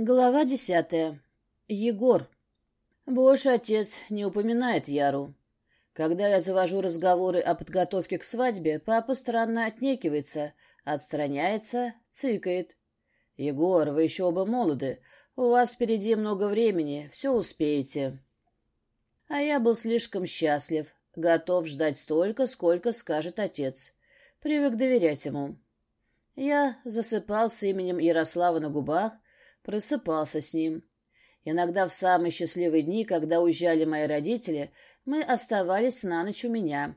Глава десятая. Егор. Больше отец не упоминает Яру. Когда я завожу разговоры о подготовке к свадьбе, папа странно отнекивается, отстраняется, цыкает. «Егор, вы еще оба молоды. У вас впереди много времени, все успеете». А я был слишком счастлив, готов ждать столько, сколько скажет отец. Привык доверять ему. Я засыпал с именем Ярослава на губах, просыпался с ним. Иногда в самые счастливые дни, когда уезжали мои родители, мы оставались на ночь у меня.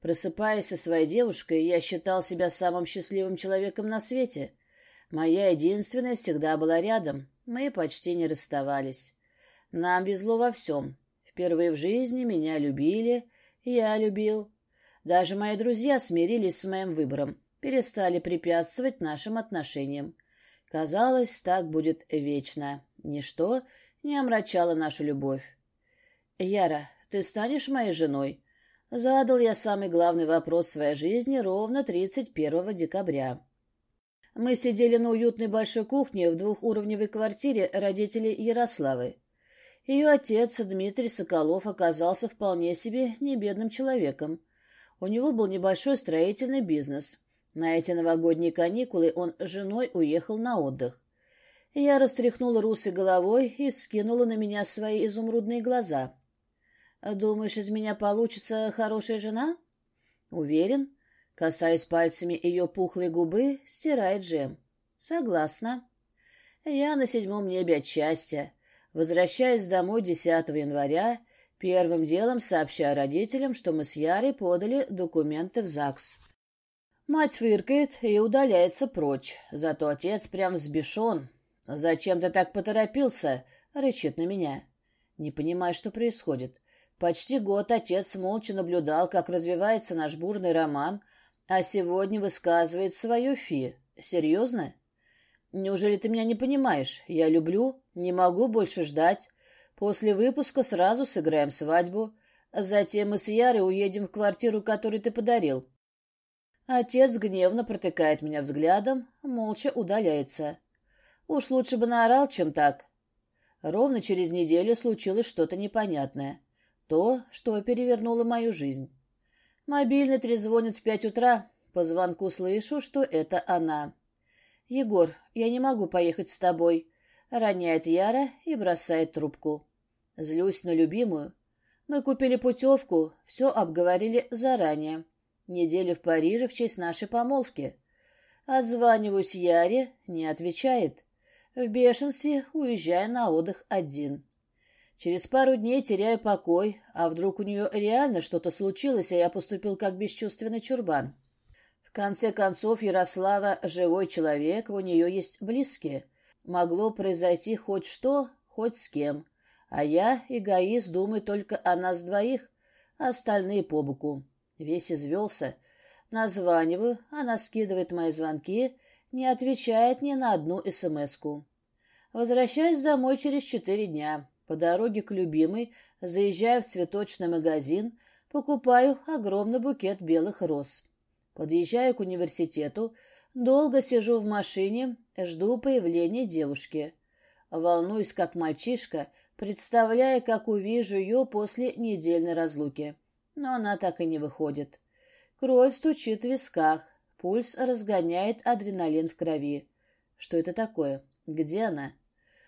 Просыпаясь со своей девушкой, я считал себя самым счастливым человеком на свете. Моя единственная всегда была рядом. Мы почти не расставались. Нам везло во всем. Впервые в жизни меня любили, я любил. Даже мои друзья смирились с моим выбором, перестали препятствовать нашим отношениям. Казалось, так будет вечно. Ничто не омрачало нашу любовь. «Яра, ты станешь моей женой?» Задал я самый главный вопрос в своей жизни ровно 31 декабря. Мы сидели на уютной большой кухне в двухуровневой квартире родителей Ярославы. Ее отец, Дмитрий Соколов, оказался вполне себе небедным человеком. У него был небольшой строительный бизнес. На эти новогодние каникулы он с женой уехал на отдых. Я растряхнула русой головой и вскинула на меня свои изумрудные глаза. «Думаешь, из меня получится хорошая жена?» «Уверен?» Касаясь пальцами ее пухлой губы, стирает джем. «Согласна». Я на седьмом небе от счастья. Возвращаясь домой 10 января, первым делом сообщаю родителям, что мы с Ярой подали документы в ЗАГС. Мать фыркает и удаляется прочь, зато отец прям взбешен. «Зачем ты так поторопился?» — рычит на меня. Не понимаю, что происходит. Почти год отец молча наблюдал, как развивается наш бурный роман, а сегодня высказывает свое фи. Серьезно? Неужели ты меня не понимаешь? Я люблю, не могу больше ждать. После выпуска сразу сыграем свадьбу. Затем мы с Ярой уедем в квартиру, которую ты подарил. Отец гневно протыкает меня взглядом, молча удаляется. Уж лучше бы наорал, чем так. Ровно через неделю случилось что-то непонятное. То, что перевернуло мою жизнь. Мобильный трезвонит в пять утра. По звонку слышу, что это она. «Егор, я не могу поехать с тобой», — роняет Яра и бросает трубку. Злюсь на любимую. Мы купили путевку, все обговорили заранее. Неделю в Париже в честь нашей помолвки. Отзваниваюсь Яре, не отвечает. В бешенстве уезжаю на отдых один. Через пару дней теряю покой, а вдруг у нее реально что-то случилось, а я поступил как бесчувственный чурбан. В конце концов, Ярослава — живой человек, у нее есть близкие. Могло произойти хоть что, хоть с кем. А я, эгоист, думаю только о нас двоих, остальные по боку. Весь извелся. Названиваю, она скидывает мои звонки, не отвечает ни на одну СМС-ку. Возвращаюсь домой через четыре дня. По дороге к любимой заезжаю в цветочный магазин, покупаю огромный букет белых роз. Подъезжаю к университету, долго сижу в машине, жду появления девушки. Волнуюсь, как мальчишка, представляя, как увижу ее после недельной разлуки но она так и не выходит. Кровь стучит в висках, пульс разгоняет адреналин в крови. Что это такое? Где она?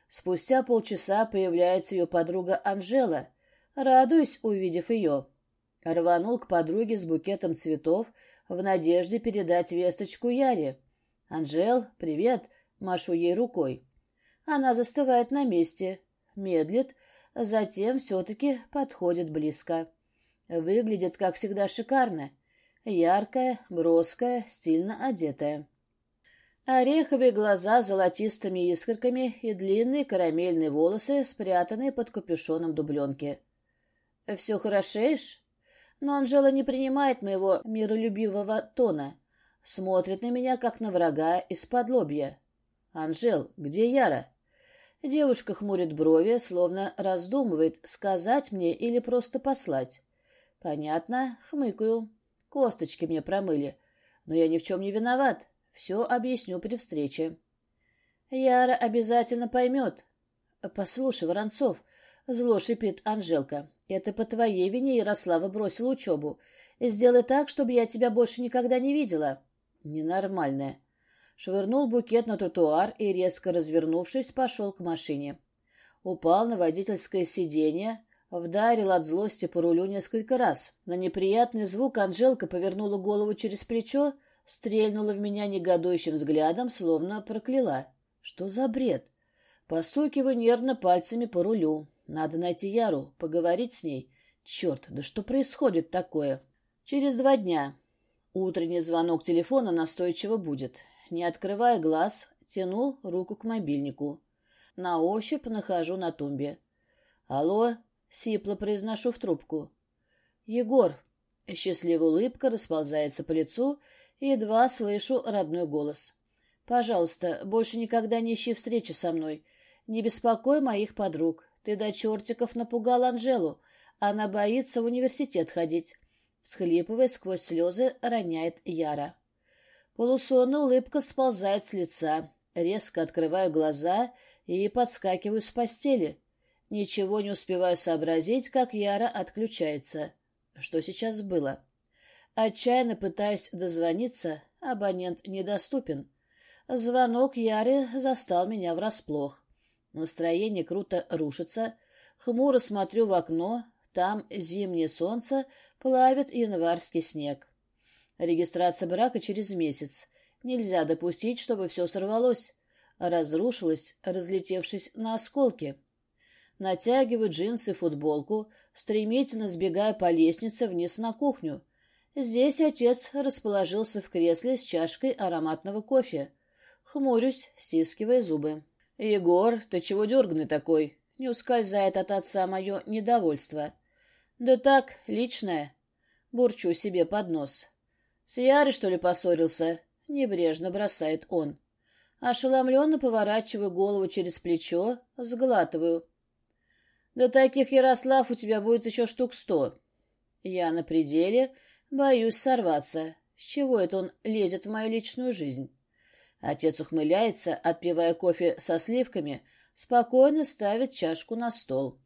Спустя полчаса появляется ее подруга Анжела. Радуюсь, увидев ее. Рванул к подруге с букетом цветов в надежде передать весточку Яре. «Анжел, привет!» — машу ей рукой. Она застывает на месте, медлит, затем все-таки подходит близко. Выглядит, как всегда, шикарно. Яркая, броская, стильно одетая. Ореховые глаза с золотистыми искорками и длинные карамельные волосы, спрятанные под капюшоном дубленки. «Все хорошеешь?» Но Анжела не принимает моего миролюбивого тона. Смотрит на меня, как на врага из-под лобья. «Анжел, где Яра?» Девушка хмурит брови, словно раздумывает, сказать мне или просто послать. Понятно, хмыкаю. Косточки мне промыли. Но я ни в чем не виноват. Все объясню при встрече. Яра обязательно поймет. Послушай, Воронцов, зло шипит Анжелка, это по твоей вине Ярослава бросила учебу. Сделай так, чтобы я тебя больше никогда не видела. Ненормальная. Швырнул букет на тротуар и, резко развернувшись, пошел к машине. Упал на водительское сиденье, вдарил от злости по рулю несколько раз. На неприятный звук Анжелка повернула голову через плечо, стрельнула в меня негодующим взглядом, словно прокляла. Что за бред? Постукиваю нервно пальцами по рулю. Надо найти Яру, поговорить с ней. Черт, да что происходит такое? Через два дня. Утренний звонок телефона настойчиво будет. Не открывая глаз, тяну руку к мобильнику. На ощупь нахожу на тумбе. «Алло?» — сипло произношу в трубку. «Егор!» — счастливая улыбка расползается по лицу, едва слышу родной голос. «Пожалуйста, больше никогда не ищи встречи со мной. Не беспокой моих подруг. Ты до чертиков напугал Анжелу. Она боится в университет ходить». Всхлипывая сквозь слезы, роняет Яра. Полусонная улыбка сползает с лица. Резко открываю глаза и подскакиваю с постели. Ничего не успеваю сообразить, как Яра отключается. Что сейчас было? Отчаянно пытаюсь дозвониться, абонент недоступен. Звонок Яры застал меня врасплох. Настроение круто рушится. Хмуро смотрю в окно. Там зимнее солнце плавит январский снег. Регистрация брака через месяц. Нельзя допустить, чтобы все сорвалось разрушилась, разлетевшись на осколки. Натягиваю джинсы и футболку, стремительно сбегая по лестнице вниз на кухню. Здесь отец расположился в кресле с чашкой ароматного кофе. Хмурюсь, стискивая зубы. «Егор, ты чего дерганный такой?» Не ускользает от отца мое недовольство. «Да так, личное». Бурчу себе под нос. «С Ярой, что ли, поссорился?» Небрежно бросает он. Ошеломленно поворачиваю голову через плечо, сглатываю. «Да таких, Ярослав, у тебя будет еще штук сто». Я на пределе, боюсь сорваться. С чего это он лезет в мою личную жизнь? Отец ухмыляется, отпивая кофе со сливками, спокойно ставит чашку на стол.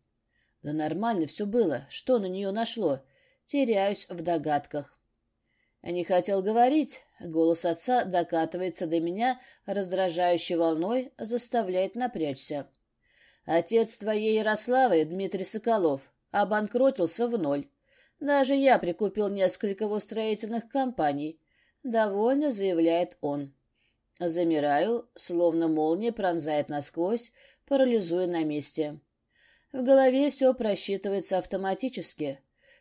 Да нормально все было. Что на нее нашло? Теряюсь в догадках. Не хотел говорить. Голос отца докатывается до меня, раздражающей волной, заставляет напрячься. Отец твоей Ярославы, Дмитрий Соколов, обанкротился в ноль. Даже я прикупил несколько его строительных компаний. Довольно заявляет он. Замираю, словно молния пронзает насквозь, парализуя на месте. В голове все просчитывается автоматически.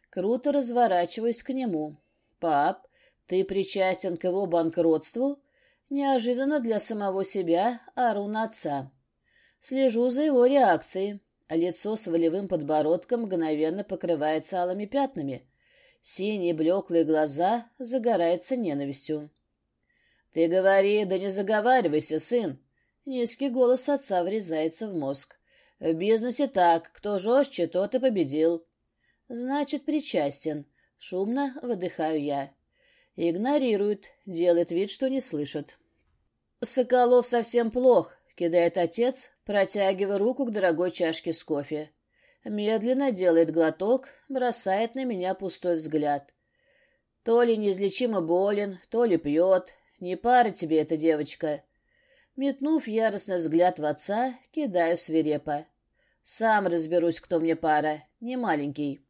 Круто разворачиваюсь к нему. «Пап, ты причастен к его банкротству?» Неожиданно для самого себя ору на отца. Слежу за его реакцией. Лицо с волевым подбородком мгновенно покрывается алыми пятнами. Синие блеклые глаза загораются ненавистью. «Ты говори, да не заговаривайся, сын!» Низкий голос отца врезается в мозг. «В бизнесе так, кто жестче, тот и победил». «Значит, причастен. Шумно выдыхаю я. Игнорирует, делает вид, что не слышит. «Соколов совсем плох», — кидает отец, протягивая руку к дорогой чашке с кофе. Медленно делает глоток, бросает на меня пустой взгляд. То ли неизлечимо болен, то ли пьет. Не пара тебе эта девочка. Метнув яростный взгляд в отца, кидаю свирепо. Сам разберусь, кто мне пара, не маленький.